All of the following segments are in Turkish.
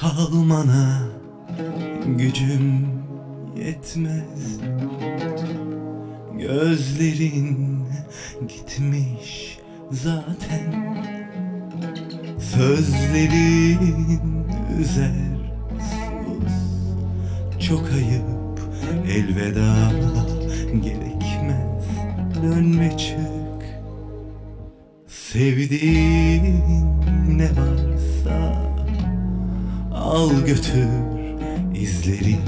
Kalmana gücüm yetmez. Gözlerin gitmiş zaten. Sözlerin üzer sus. Çok ayıp elveda gerekmez. Dön ve çık. Sevdiğin ne varsa Al götür izlerin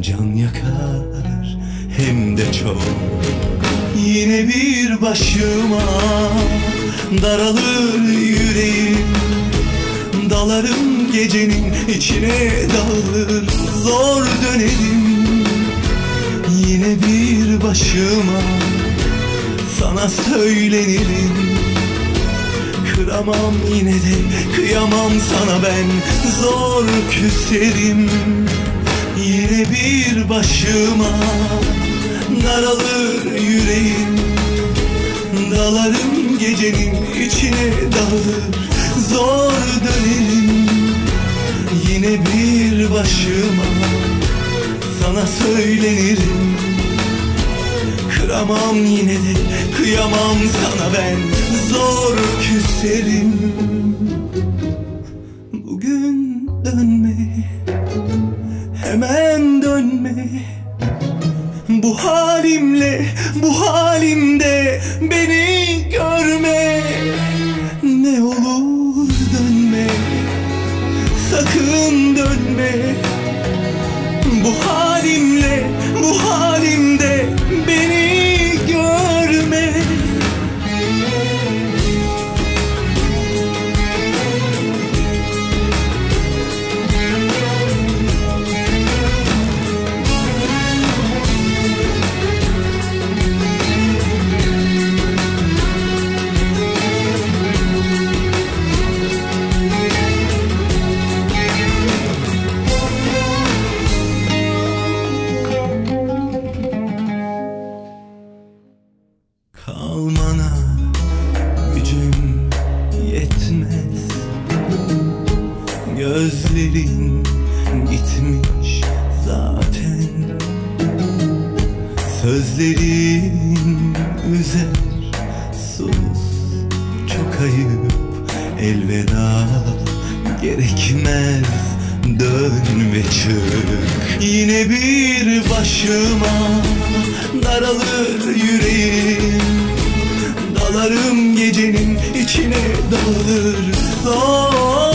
can yakar. Hem de çok. Yine bir başıma daralır yüreğim. Dalarım gecenin içine dağılır zor dönerim. Yine bir başıma sana söylenirim Kıramam yine de kıyamam sana ben. Zor küserim Yine bir başıma. Daralır yüreğim Dalarım gecenin içine dalır Zor dönerim Yine bir başıma. Sana söylenirim Kıramam yine de kıyamam sana ben. Zor küserim Bugün dönme Hemen dönme. Bu halimle bu halimde beni görme. Ne olur dönme Sakın dönme. Bu halimle, Gözlerin gitmiş zaten. Sözlerin üzer sus Çok ayıp elveda. Gerekmez Dön ve çık. Yine bir başıma daralır yüreğim. Dalarım gecenin içine dalır Zor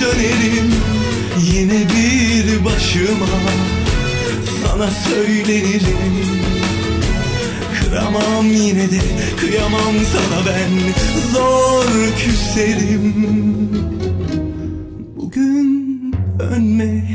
dönerim Yine bir başıma. Sana söylenirim. Kıramam yine de kıyamam sana ben. Zor küserim Bugün dönme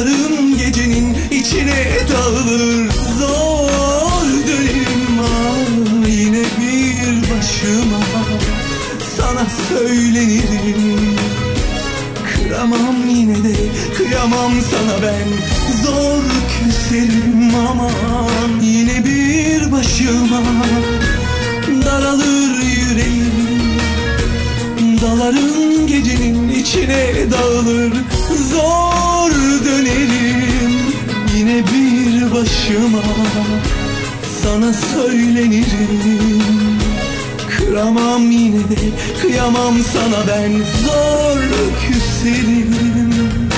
Dalarım gecenin içine dağılır. Zor dönerim ah yine bir başıma. Sana söylenirim. Kıramam yine de kıyamam sana ben. Zor küserim aman Yine bir başıma. Daralır yüreğim. Dalarım gecenin içine dağılır. Zor Bir başıma Sana söylenirim. Kıramam yine de Kıyamam sana ben Zor küserim